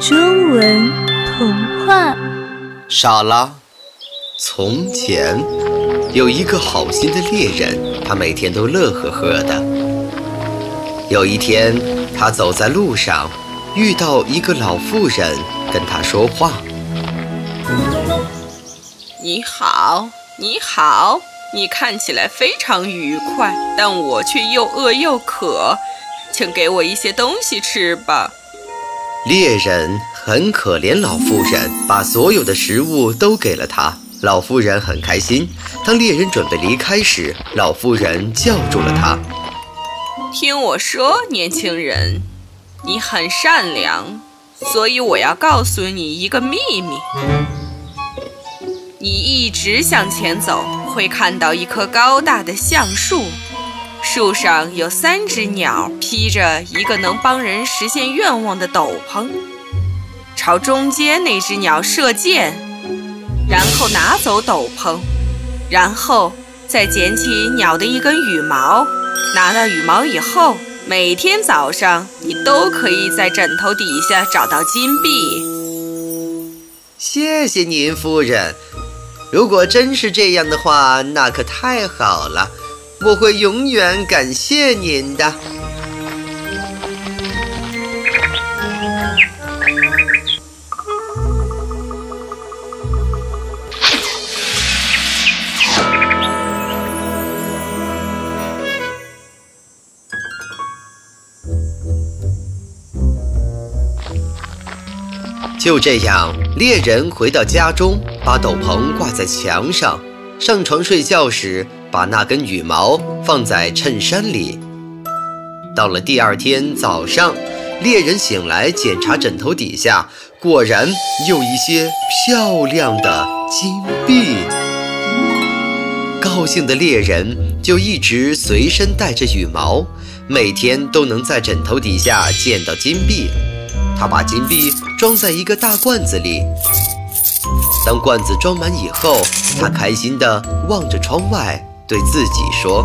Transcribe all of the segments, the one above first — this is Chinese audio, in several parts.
中文童话。莎拉，从前有一个好心的猎人，他每天都乐呵呵的。有一天，他走在路上，遇到一个老妇人，跟他说话：“你好，你好，你看起来非常愉快，但我却又饿又渴，请给我一些东西吃吧。”猎人很可怜老妇人，把所有的食物都给了他。老妇人很开心。当猎人准备离开时，老妇人叫住了他：“听我说，年轻人，你很善良，所以我要告诉你一个秘密。你一直向前走，会看到一棵高大的橡树。”树上有三只鸟，披着一个能帮人实现愿望的斗篷，朝中间那只鸟射箭，然后拿走斗篷，然后再捡起鸟的一根羽毛。拿到羽毛以后，每天早上你都可以在枕头底下找到金币。谢谢您，夫人。如果真是这样的话，那可太好了。我会永远感谢您的。就这样，猎人回到家中，把斗篷挂在墙上。上床睡觉时，把那根羽毛放在衬衫里。到了第二天早上，猎人醒来检查枕头底下，果然有一些漂亮的金币。高兴的猎人就一直随身带着羽毛，每天都能在枕头底下见到金币。他把金币装在一个大罐子里。当罐子装满以后，他开心地望着窗外，对自己说：“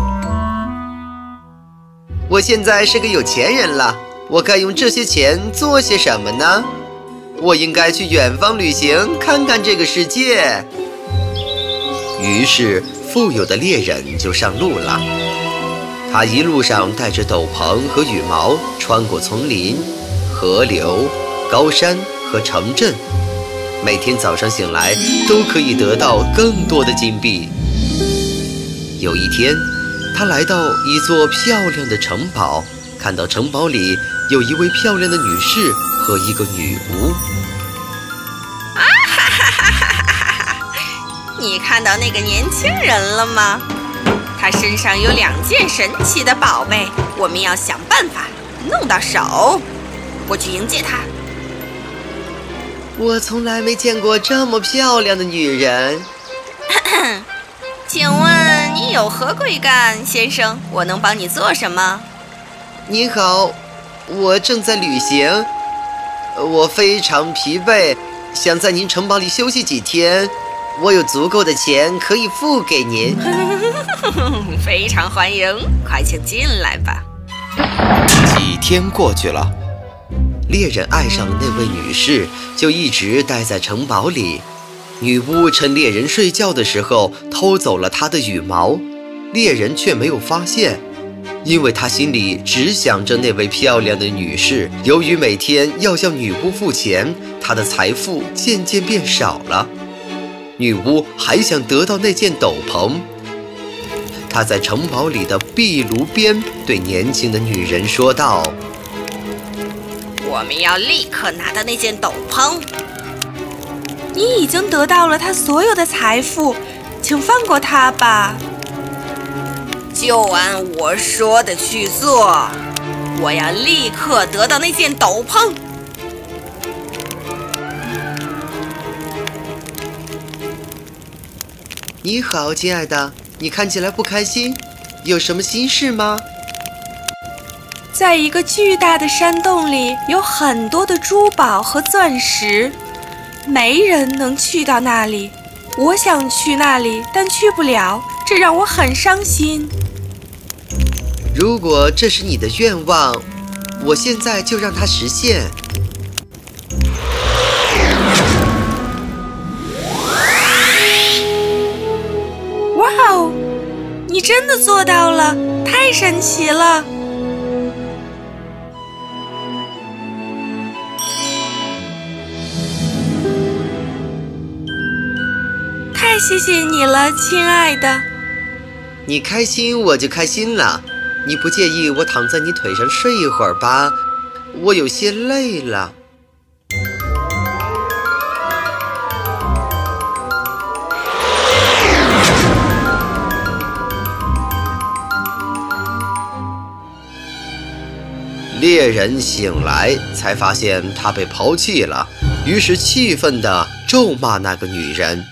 我现在是个有钱人了，我该用这些钱做些什么呢？我应该去远方旅行，看看这个世界。”于是，富有的猎人就上路了。他一路上带着斗篷和羽毛，穿过丛林、河流、高山和城镇。每天早上醒来都可以得到更多的金币。有一天，他来到一座漂亮的城堡，看到城堡里有一位漂亮的女士和一个女巫。啊哈哈哈哈哈哈！你看到那个年轻人了吗？他身上有两件神奇的宝贝，我们要想办法弄到手。我去迎接他。我从来没见过这么漂亮的女人。请问你有何贵干，先生？我能帮你做什么？你好，我正在旅行，我非常疲惫，想在您城堡里休息几天。我有足够的钱可以付给您。非常欢迎，快请进来吧。几天过去了。猎人爱上了那位女士，就一直待在城堡里。女巫趁猎人睡觉的时候偷走了他的羽毛，猎人却没有发现，因为他心里只想着那位漂亮的女士。由于每天要向女巫付钱，他的财富渐渐变少了。女巫还想得到那件斗篷，她在城堡里的壁炉边对年轻的女人说道。我们要立刻拿到那件斗篷。你已经得到了他所有的财富，请放过他吧。就按我说的去做。我要立刻得到那件斗篷。你好，亲爱的，你看起来不开心，有什么心事吗？在一个巨大的山洞里，有很多的珠宝和钻石，没人能去到那里我想去那里但去不了这让我很伤心。如果这是你的愿望我现在就让它实现。哇哦你真的做到了太神奇了。谢谢你了，亲爱的。你开心我就开心了。你不介意我躺在你腿上睡一会儿吧？我有些累了。猎人醒来，才发现他被抛弃了，于是气愤地咒骂那个女人。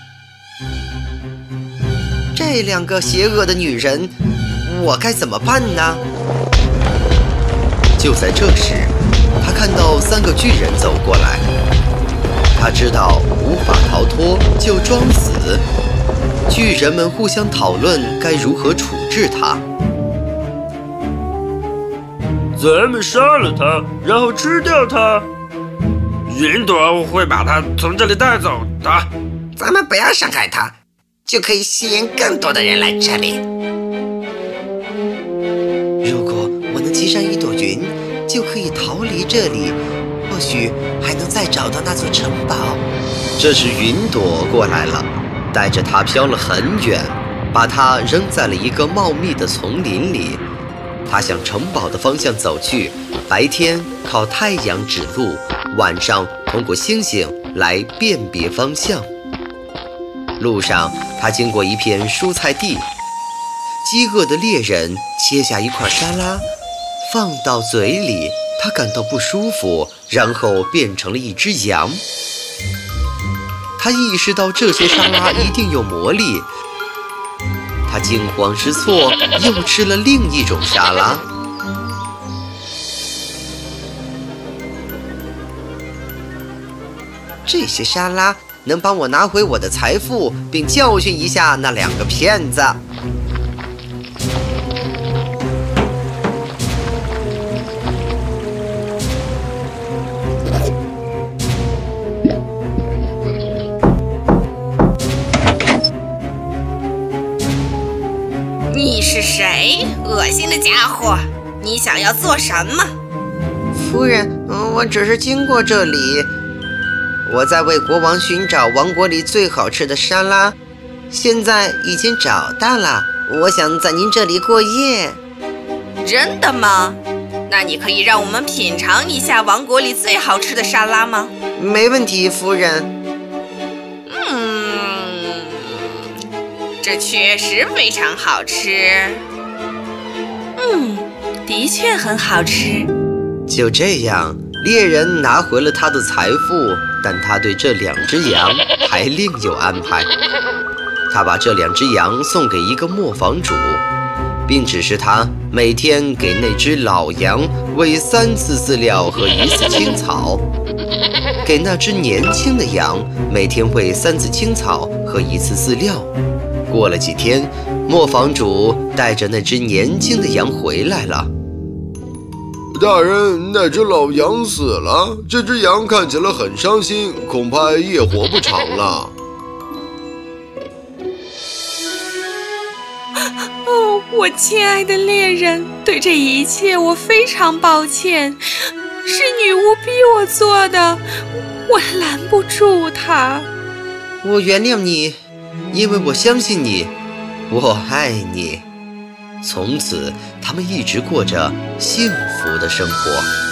这两个邪恶的女人，我该怎么办呢？就在这时，他看到三个巨人走过来，他知道无法逃脱，就装死。巨人们互相讨论该如何处置他。咱们杀了他，然后吃掉他。云朵会把他从这里带走的。咱们不要伤害他，就可以吸引更多的人来这里。如果我能骑上一朵云，就可以逃离这里，或许还能再找到那座城堡。这时，云朵过来了，带着它飘了很远，把它扔在了一个茂密的丛林里。它向城堡的方向走去，白天靠太阳指路，晚上通过星星来辨别方向。路上，他经过一片蔬菜地，饥饿的猎人切下一块沙拉，放到嘴里，他感到不舒服，然后变成了一只羊。他意识到这些沙拉一定有魔力。他惊慌失措，又吃了另一种沙拉。这些沙拉能帮我拿回我的财富，并教训一下那两个骗子。你是谁？恶心的家伙！你想要做什么？夫人，我只是经过这里，我在为国王寻找王国里最好吃的沙拉，现在已经找到了。我想在您这里过夜。真的吗？那你可以让我们品尝一下王国里最好吃的沙拉吗？没问题，夫人。嗯，这确实非常好吃。嗯，的确很好吃。就这样，猎人拿回了他的财富，但他对这两只羊还另有安排。他把这两只羊送给一个磨坊主，并指示他每天给那只老羊喂三次饲料和一次青草，给那只年轻的羊每天喂三次青草和一次饲料。过了几天，磨坊主带着那只年轻的羊回来了。大人，那只老羊死了，这只羊看起来很伤心，恐怕也活不长了。哦，我亲爱的猎人，对这一切我非常抱歉，是女巫逼我做的，我拦不住她。我原谅你，因为我相信你，我爱你。从此，他们一直过着幸福的生活。